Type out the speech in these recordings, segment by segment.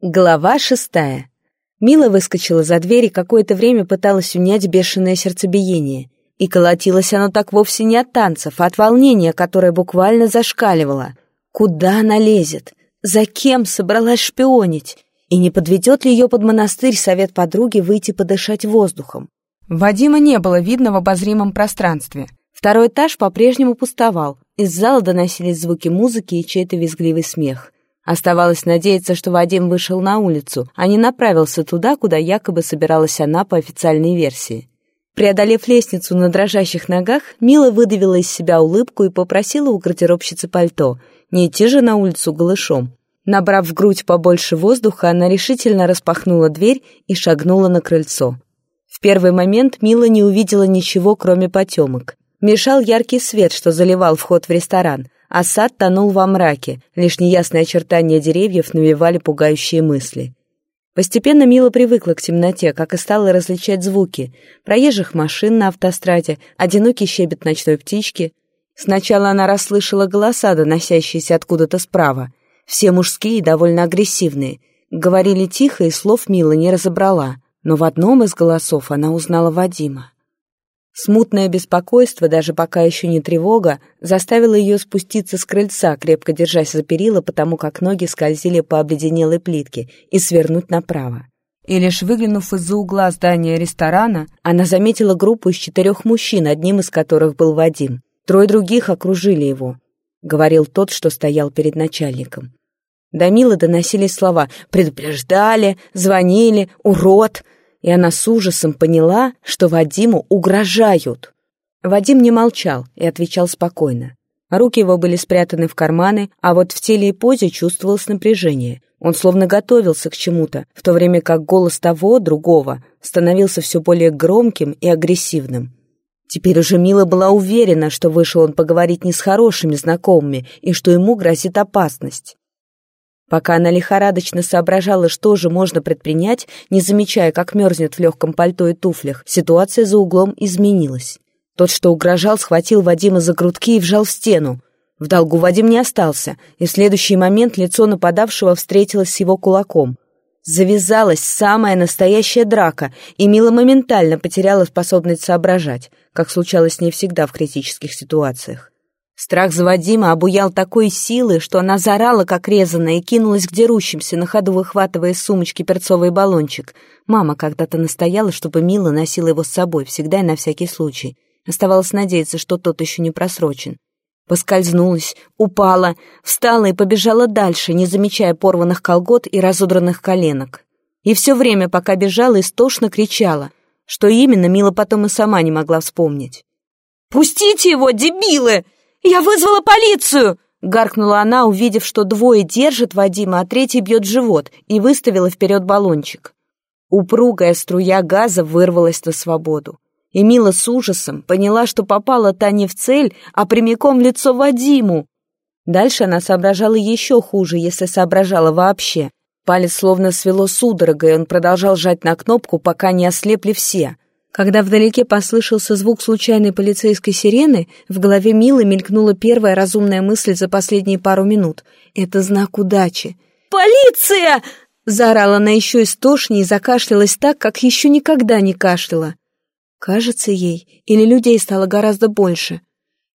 Глава шестая. Мила выскочила за дверь и какое-то время пыталась унять бешеное сердцебиение. И колотилось оно так вовсе не от танцев, а от волнения, которое буквально зашкаливало. Куда она лезет? За кем собралась шпионить? И не подведет ли ее под монастырь совет подруги выйти подышать воздухом? Вадима не было видно в обозримом пространстве. Второй этаж по-прежнему пустовал. Из зала доносились звуки музыки и чей-то визгливый смех. Оставалось надеяться, что Вадим вышел на улицу, а не направился туда, куда якобы собиралась она по официальной версии. Преодолев лестницу на дрожащих ногах, Мила выдавила из себя улыбку и попросила у гардеробщицы пальто. Не идти же на улицу голышом. Набрав в грудь побольше воздуха, она решительно распахнула дверь и шагнула на крыльцо. В первый момент Мила не увидела ничего, кроме потемок. Мешал яркий свет, что заливал вход в ресторан — а сад тонул во мраке, лишь неясные очертания деревьев навевали пугающие мысли. Постепенно Мила привыкла к темноте, как и стала различать звуки. Проезжих машин на автостраде, одинокий щебет ночной птички. Сначала она расслышала голоса, доносящиеся откуда-то справа. Все мужские и довольно агрессивные. Говорили тихо, и слов Мила не разобрала. Но в одном из голосов она узнала Вадима. Смутное беспокойство, даже пока еще не тревога, заставило ее спуститься с крыльца, крепко держась за перила, потому как ноги скользили по обледенелой плитке, и свернуть направо. И лишь выглянув из-за угла здания ресторана, она заметила группу из четырех мужчин, одним из которых был Вадим. Трое других окружили его, — говорил тот, что стоял перед начальником. До Милы доносились слова «предупреждали», «звонили», «урод», и она с ужасом поняла, что Вадиму угрожают. Вадим не молчал и отвечал спокойно. Руки его были спрятаны в карманы, а вот в теле и позе чувствовалось напряжение. Он словно готовился к чему-то, в то время как голос того, другого, становился все более громким и агрессивным. Теперь уже Мила была уверена, что вышел он поговорить не с хорошими знакомыми и что ему грозит опасность. Пока она лихорадочно соображала, что же можно предпринять, не замечая, как мерзнет в легком пальто и туфлях, ситуация за углом изменилась. Тот, что угрожал, схватил Вадима за грудки и вжал в стену. В долгу Вадим не остался, и в следующий момент лицо нападавшего встретилось с его кулаком. Завязалась самая настоящая драка, и Мила моментально потеряла способность соображать, как случалось с ней всегда в критических ситуациях. Страх за Вадима обуял такой силы, что она зарала, как резаная, и кинулась к дерущимся, на ходу выхватывая из сумочки перцовый баллончик. Мама когда-то настояла, чтобы Мила носила его с собой, всегда и на всякий случай. Оставалось надеяться, что тот еще не просрочен. Поскользнулась, упала, встала и побежала дальше, не замечая порванных колгот и разодранных коленок. И все время, пока бежала, истошно кричала. Что именно, Мила потом и сама не могла вспомнить. «Пустите его, дебилы!» «Я вызвала полицию!» — гаркнула она, увидев, что двое держат Вадима, а третий бьет живот, и выставила вперед баллончик. Упругая струя газа вырвалась на свободу. И Мила с ужасом поняла, что попала та не в цель, а прямиком в лицо Вадиму. Дальше она соображала еще хуже, если соображала вообще. Палец словно свело судорогой, он продолжал жать на кнопку, пока не ослепли все — когда вдалеке послышался звук случайной полицейской сирены, в голове Милы мелькнула первая разумная мысль за последние пару минут. Это знак удачи. «Полиция!» Заорала она еще истошнее и закашлялась так, как еще никогда не кашляла. Кажется ей, или людей стало гораздо больше.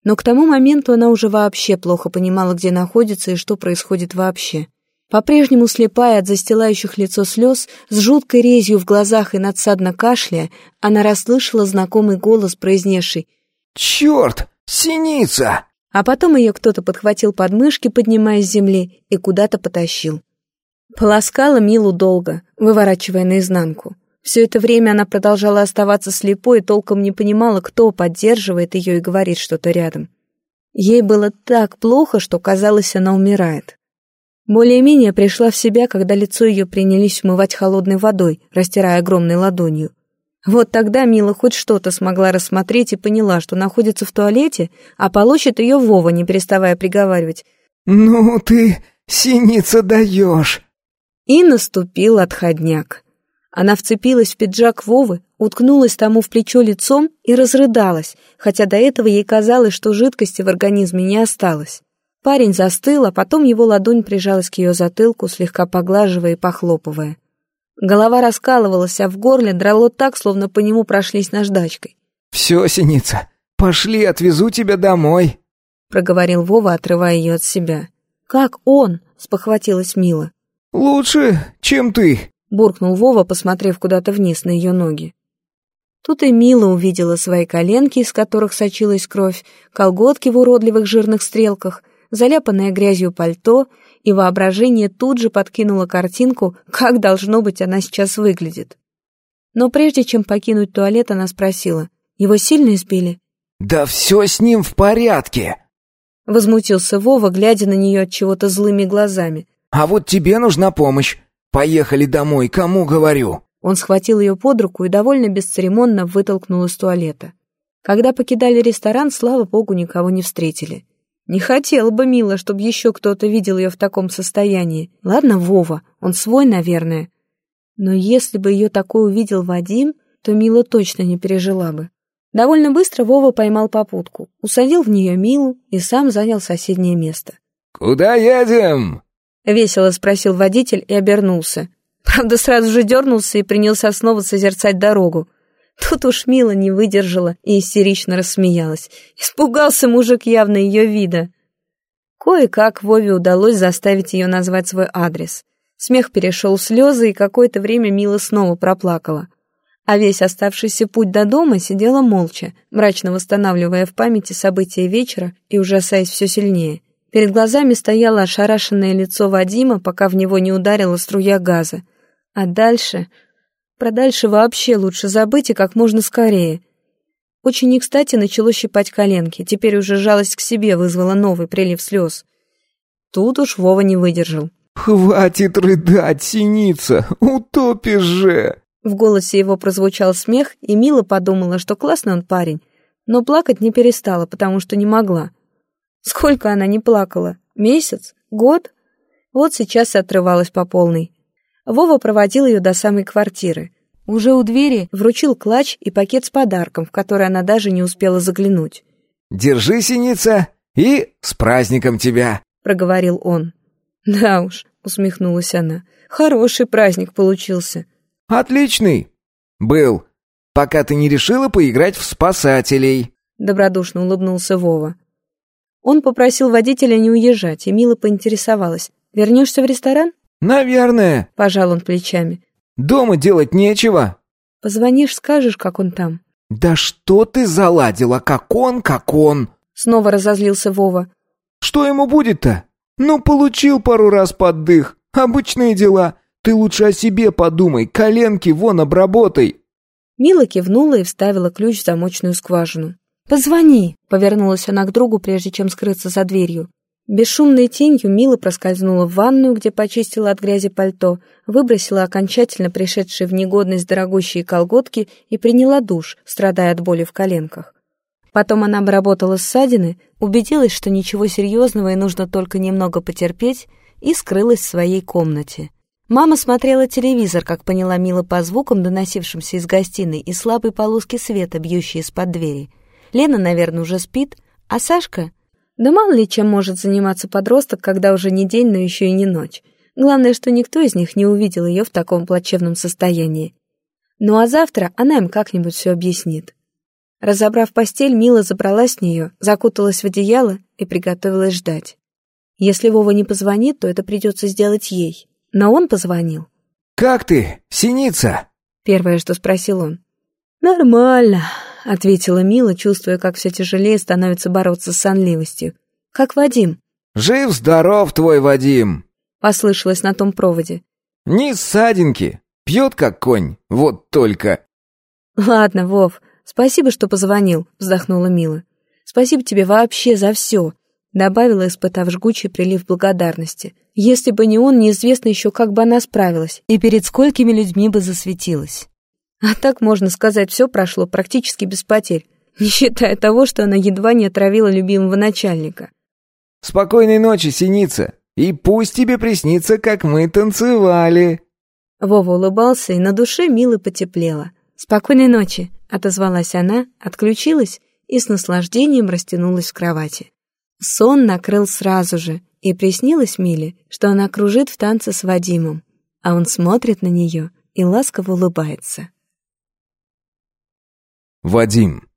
Но к тому моменту она уже вообще плохо понимала, где находится и что происходит вообще. По-прежнему слепая от застилающих лицо слез, с жуткой резью в глазах и надсадно кашляя, она расслышала знакомый голос, произнесший «Черт! Синица!» А потом ее кто-то подхватил под мышки, поднимая с земли, и куда-то потащил. Полоскала Милу долго, выворачивая наизнанку. Все это время она продолжала оставаться слепой и толком не понимала, кто поддерживает ее и говорит что-то рядом. Ей было так плохо, что казалось, она умирает. Более-менее пришла в себя, когда лицо ее принялись умывать холодной водой, растирая огромной ладонью. Вот тогда Мила хоть что-то смогла рассмотреть и поняла, что находится в туалете, а получит ее Вова, не переставая приговаривать. «Ну ты, синица даешь!» И наступил отходняк. Она вцепилась в пиджак Вовы, уткнулась тому в плечо лицом и разрыдалась, хотя до этого ей казалось, что жидкости в организме не осталось. Парень застыл, а потом его ладонь прижалась к ее затылку, слегка поглаживая и похлопывая. Голова раскалывалась, а в горле драло так, словно по нему прошлись наждачкой. «Все, Синица, пошли, отвезу тебя домой», — проговорил Вова, отрывая ее от себя. «Как он?» — спохватилась Мила. «Лучше, чем ты», — буркнул Вова, посмотрев куда-то вниз на ее ноги. Тут и Мила увидела свои коленки, из которых сочилась кровь, колготки в уродливых жирных стрелках, заляпанное грязью пальто, и воображение тут же подкинуло картинку, как должно быть она сейчас выглядит. Но прежде чем покинуть туалет, она спросила, «Его сильно избили?» «Да все с ним в порядке!» Возмутился Вова, глядя на нее от чего-то злыми глазами. «А вот тебе нужна помощь. Поехали домой, кому говорю?» Он схватил ее под руку и довольно бесцеремонно вытолкнул из туалета. Когда покидали ресторан, слава богу, никого не встретили. Не хотела бы Мила, чтобы еще кто-то видел ее в таком состоянии. Ладно, Вова, он свой, наверное. Но если бы ее такой увидел Вадим, то Мила точно не пережила бы. Довольно быстро Вова поймал попутку, усадил в нее Милу и сам занял соседнее место. «Куда едем?» — весело спросил водитель и обернулся. Правда, сразу же дернулся и принялся снова созерцать дорогу. Тут уж Мила не выдержала и истерично рассмеялась. Испугался мужик явно ее вида. Кое-как Вове удалось заставить ее назвать свой адрес. Смех перешел в слезы, и какое-то время Мила снова проплакала. А весь оставшийся путь до дома сидела молча, мрачно восстанавливая в памяти события вечера и ужасаясь все сильнее. Перед глазами стояло ошарашенное лицо Вадима, пока в него не ударила струя газа. А дальше... Про дальше вообще лучше забыть и как можно скорее. Очень не кстати начало щипать коленки, теперь уже жалость к себе вызвала новый прилив слез. Тут уж Вова не выдержал. «Хватит рыдать, синица, утопишь же!» В голосе его прозвучал смех, и Мила подумала, что классный он парень, но плакать не перестала, потому что не могла. Сколько она не плакала? Месяц? Год? Вот сейчас и отрывалась по полной. Вова проводил ее до самой квартиры. Уже у двери вручил клатч и пакет с подарком, в который она даже не успела заглянуть. «Держи, синица, и с праздником тебя!» — проговорил он. «Да уж», — усмехнулась она, — «хороший праздник получился». «Отличный! Был, пока ты не решила поиграть в спасателей!» Добродушно улыбнулся Вова. Он попросил водителя не уезжать, и Мила поинтересовалась. «Вернешься в ресторан?» «Наверное», — пожал он плечами. «Дома делать нечего». «Позвонишь, скажешь, как он там». «Да что ты заладила, как он, как он!» Снова разозлился Вова. «Что ему будет-то? Ну, получил пару раз под дых. Обычные дела. Ты лучше о себе подумай, коленки вон обработай». Мила кивнула и вставила ключ в замочную скважину. «Позвони», — повернулась она к другу, прежде чем скрыться за дверью. Бесшумной тенью Мила проскользнула в ванную, где почистила от грязи пальто, выбросила окончательно пришедшие в негодность дорогущие колготки и приняла душ, страдая от боли в коленках. Потом она обработала ссадины, убедилась, что ничего серьезного и нужно только немного потерпеть, и скрылась в своей комнате. Мама смотрела телевизор, как поняла Мила по звукам, доносившимся из гостиной, и слабой полоски света, бьющей из-под двери. Лена, наверное, уже спит, а Сашка да мало ли чем может заниматься подросток, когда уже не день, но еще и не ночь. Главное, что никто из них не увидел ее в таком плачевном состоянии. Ну а завтра она им как-нибудь все объяснит. Разобрав постель, Мила забралась с нее, закуталась в одеяло и приготовилась ждать. Если Вова не позвонит, то это придется сделать ей. Но он позвонил. «Как ты, синица?» Первое, что спросил он. «Нормально», — ответила Мила, чувствуя, как все тяжелее становится бороться с сонливостью. «Как Вадим?» «Жив-здоров твой Вадим!» — послышалось на том проводе. «Ни ссадинки, пьет как конь, вот только!» «Ладно, Вов, спасибо, что позвонил», — вздохнула Мила. «Спасибо тебе вообще за все», — добавила, испытав жгучий прилив благодарности. «Если бы не он, неизвестно еще, как бы она справилась и перед сколькими людьми бы засветилась». А так, можно сказать, все прошло практически без потерь, не считая того, что она едва не отравила любимого начальника. «Спокойной ночи, синица, и пусть тебе приснится, как мы танцевали!» Вова улыбался, и на душе мило потеплело. «Спокойной ночи!» — отозвалась она, отключилась и с наслаждением растянулась в кровати. Сон накрыл сразу же, и приснилось Миле, что она кружит в танце с Вадимом, а он смотрит на нее и ласково улыбается. Вадим.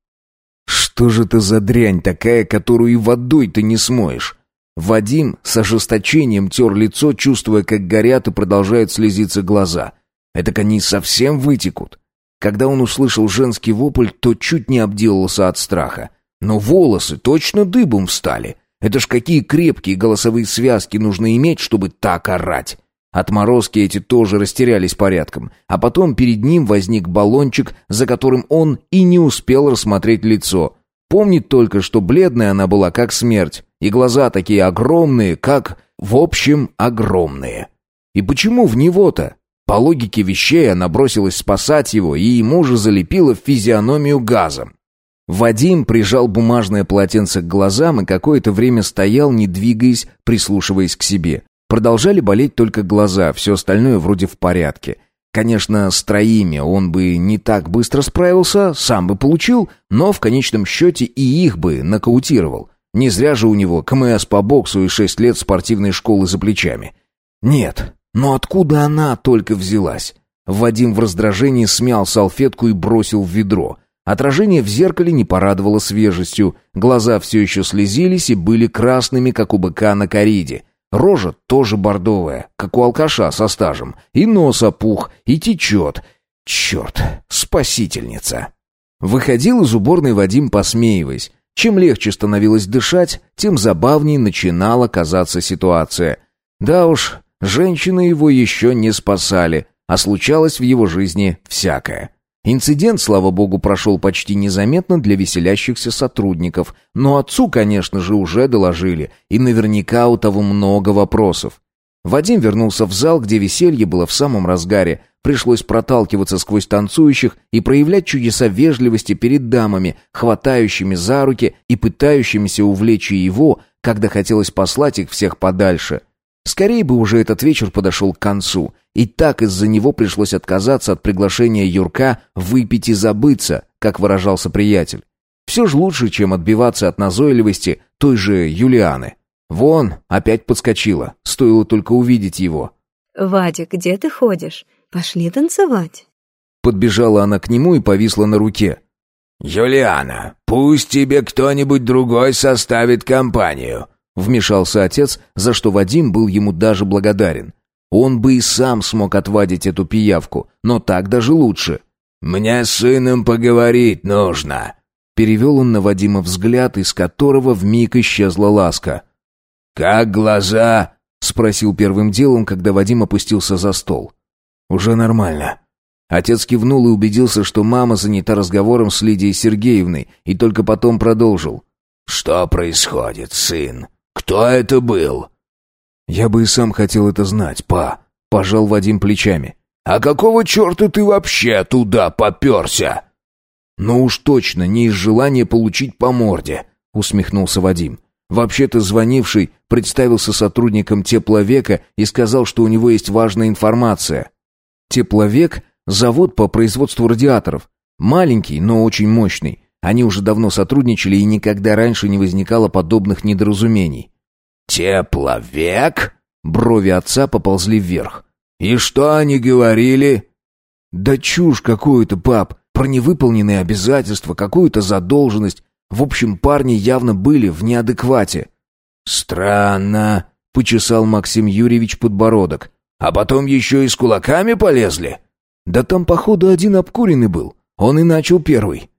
Что же это за дрянь такая, которую и водой ты не смоешь? Вадим с ожесточением тер лицо, чувствуя, как горят и продолжают слезиться глаза. Это они совсем вытекут. Когда он услышал женский вопль, то чуть не обделался от страха. Но волосы точно дыбом встали. Это ж какие крепкие голосовые связки нужно иметь, чтобы так орать. Отморозки эти тоже растерялись порядком, а потом перед ним возник баллончик, за которым он и не успел рассмотреть лицо. Помнит только, что бледная она была как смерть, и глаза такие огромные, как... в общем, огромные. И почему в него-то? По логике вещей она бросилась спасать его, и ему же залепила физиономию газом. Вадим прижал бумажное полотенце к глазам и какое-то время стоял, не двигаясь, прислушиваясь к себе. Продолжали болеть только глаза, все остальное вроде в порядке. Конечно, с троими он бы не так быстро справился, сам бы получил, но в конечном счете и их бы нокаутировал. Не зря же у него КМС по боксу и шесть лет спортивной школы за плечами. Нет, но откуда она только взялась? Вадим в раздражении смял салфетку и бросил в ведро. Отражение в зеркале не порадовало свежестью, глаза все еще слезились и были красными, как у быка на кориде. Рожа тоже бордовая, как у алкаша со стажем, и нос опух, и течет. Черт, спасительница. Выходил из уборной Вадим, посмеиваясь. Чем легче становилось дышать, тем забавнее начинала казаться ситуация. Да уж, женщины его еще не спасали, а случалось в его жизни всякое. Инцидент, слава богу, прошел почти незаметно для веселящихся сотрудников, но отцу, конечно же, уже доложили, и наверняка у того много вопросов. Вадим вернулся в зал, где веселье было в самом разгаре. Пришлось проталкиваться сквозь танцующих и проявлять чудеса вежливости перед дамами, хватающими за руки и пытающимися увлечь его, когда хотелось послать их всех подальше. Скорее бы уже этот вечер подошел к концу, и так из-за него пришлось отказаться от приглашения Юрка выпить и забыться, как выражался приятель. Все же лучше, чем отбиваться от назойливости той же Юлианы. Вон, опять подскочила, стоило только увидеть его. «Вадик, где ты ходишь? Пошли танцевать». Подбежала она к нему и повисла на руке. «Юлиана, пусть тебе кто-нибудь другой составит компанию», Вмешался отец, за что Вадим был ему даже благодарен. Он бы и сам смог отвадить эту пиявку, но так даже лучше. «Мне с сыном поговорить нужно», — перевел он на Вадима взгляд, из которого вмиг исчезла ласка. «Как глаза?» — спросил первым делом, когда Вадим опустился за стол. «Уже нормально». Отец кивнул и убедился, что мама занята разговором с Лидией Сергеевной, и только потом продолжил. «Что происходит, сын? Кто это был?» «Я бы и сам хотел это знать, па», — пожал Вадим плечами. «А какого черта ты вообще туда поперся?» «Ну уж точно, не из желания получить по морде», — усмехнулся Вадим. Вообще-то звонивший представился сотрудником тепловека и сказал, что у него есть важная информация. Тепловек — завод по производству радиаторов. Маленький, но очень мощный. Они уже давно сотрудничали, и никогда раньше не возникало подобных недоразумений. «Тепловек?» Брови отца поползли вверх. «И что они говорили?» «Да чушь какую-то, пап. Про невыполненные обязательства, какую-то задолженность. В общем, парни явно были в неадеквате». «Странно», — почесал Максим Юрьевич подбородок. «А потом еще и с кулаками полезли?» «Да там, походу, один обкуренный был. Он и начал первый».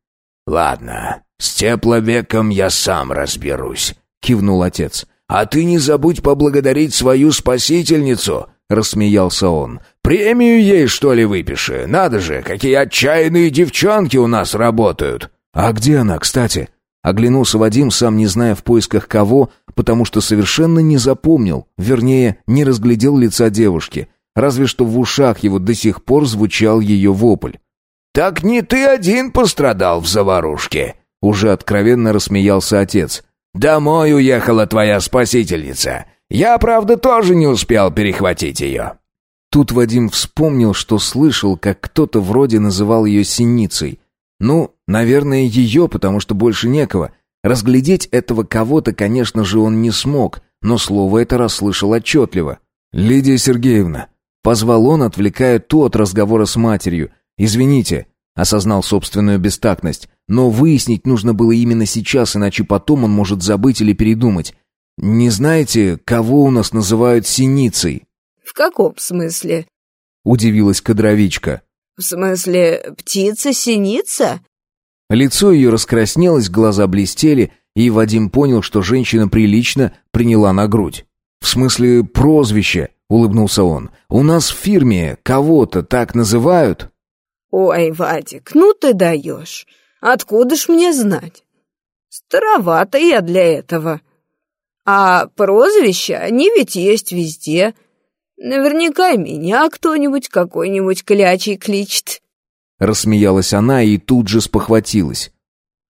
«Ладно, с тепловеком я сам разберусь», — кивнул отец. «А ты не забудь поблагодарить свою спасительницу», — рассмеялся он. «Премию ей, что ли, выпиши? Надо же, какие отчаянные девчонки у нас работают!» «А где она, кстати?» Оглянулся Вадим, сам не зная в поисках кого, потому что совершенно не запомнил, вернее, не разглядел лица девушки. Разве что в ушах его до сих пор звучал ее вопль. «Так не ты один пострадал в заварушке!» Уже откровенно рассмеялся отец. «Домой уехала твоя спасительница. Я, правда, тоже не успел перехватить ее». Тут Вадим вспомнил, что слышал, как кто-то вроде называл ее синицей. Ну, наверное, ее, потому что больше некого. Разглядеть этого кого-то, конечно же, он не смог, но слово это расслышал отчетливо. «Лидия Сергеевна», — позвал он, отвлекая то от разговора с матерью. «Извините», — осознал собственную бестактность, но выяснить нужно было именно сейчас, иначе потом он может забыть или передумать. «Не знаете, кого у нас называют синицей?» «В каком смысле?» — удивилась кадровичка. «В смысле, птица-синица?» Лицо ее раскраснелось, глаза блестели, и Вадим понял, что женщина прилично приняла на грудь. «В смысле, прозвище», — улыбнулся он. «У нас в фирме кого-то так называют?» «Ой, Вадик, ну ты даешь. Откуда ж мне знать? Старовато я для этого. А прозвища, они ведь есть везде. Наверняка меня кто-нибудь какой-нибудь клячей кличет». Рассмеялась она и тут же спохватилась.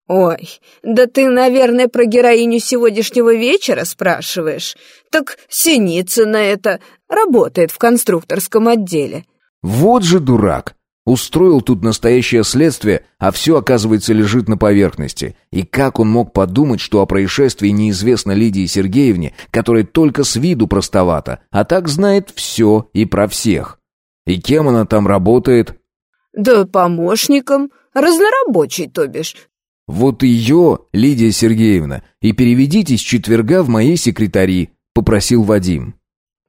«Ой, да ты, наверное, про героиню сегодняшнего вечера спрашиваешь. Так Синицына это работает в конструкторском отделе». «Вот же дурак! Устроил тут настоящее следствие, а все, оказывается, лежит на поверхности. И как он мог подумать, что о происшествии неизвестно Лидии Сергеевне, которая только с виду простовата, а так знает все и про всех? И кем она там работает?» «Да помощником, разнорабочий, то бишь». «Вот ее, Лидия Сергеевна, и переведите с четверга в моей секретари», — попросил Вадим.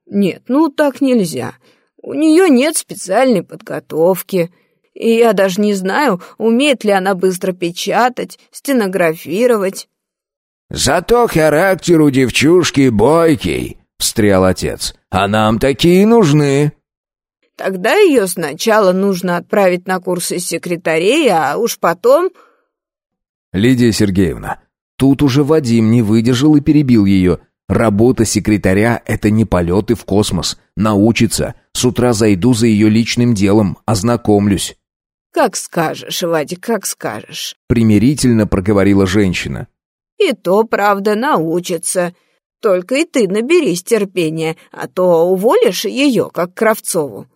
«Нет, ну так нельзя. У нее нет специальной подготовки. И я даже не знаю, умеет ли она быстро печатать, стенографировать». «Зато характер у девчушки бойкий», — встрял отец. «А нам такие нужны». Тогда ее сначала нужно отправить на курсы секретарей, а уж потом... Лидия Сергеевна, тут уже Вадим не выдержал и перебил ее. Работа секретаря — это не полеты в космос. Научится. С утра зайду за ее личным делом, ознакомлюсь. «Как скажешь, Вадик, как скажешь», — примирительно проговорила женщина. «И то, правда, научится. Только и ты наберись терпения, а то уволишь ее, как Кравцову»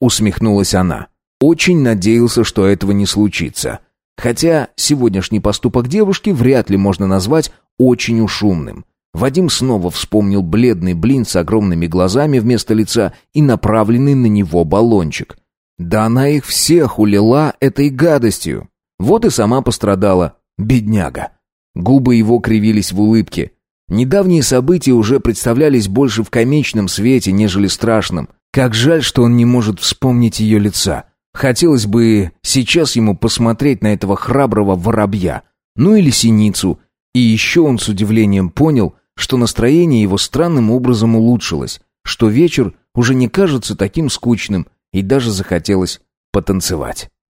усмехнулась она. Очень надеялся, что этого не случится. Хотя сегодняшний поступок девушки вряд ли можно назвать очень уж умным. Вадим снова вспомнил бледный блин с огромными глазами вместо лица и направленный на него баллончик. Да она их всех улила этой гадостью. Вот и сама пострадала, бедняга. Губы его кривились в улыбке. Недавние события уже представлялись больше в комичном свете, нежели страшном. Как жаль, что он не может вспомнить ее лица. Хотелось бы сейчас ему посмотреть на этого храброго воробья, ну или синицу. И еще он с удивлением понял, что настроение его странным образом улучшилось, что вечер уже не кажется таким скучным, и даже захотелось потанцевать.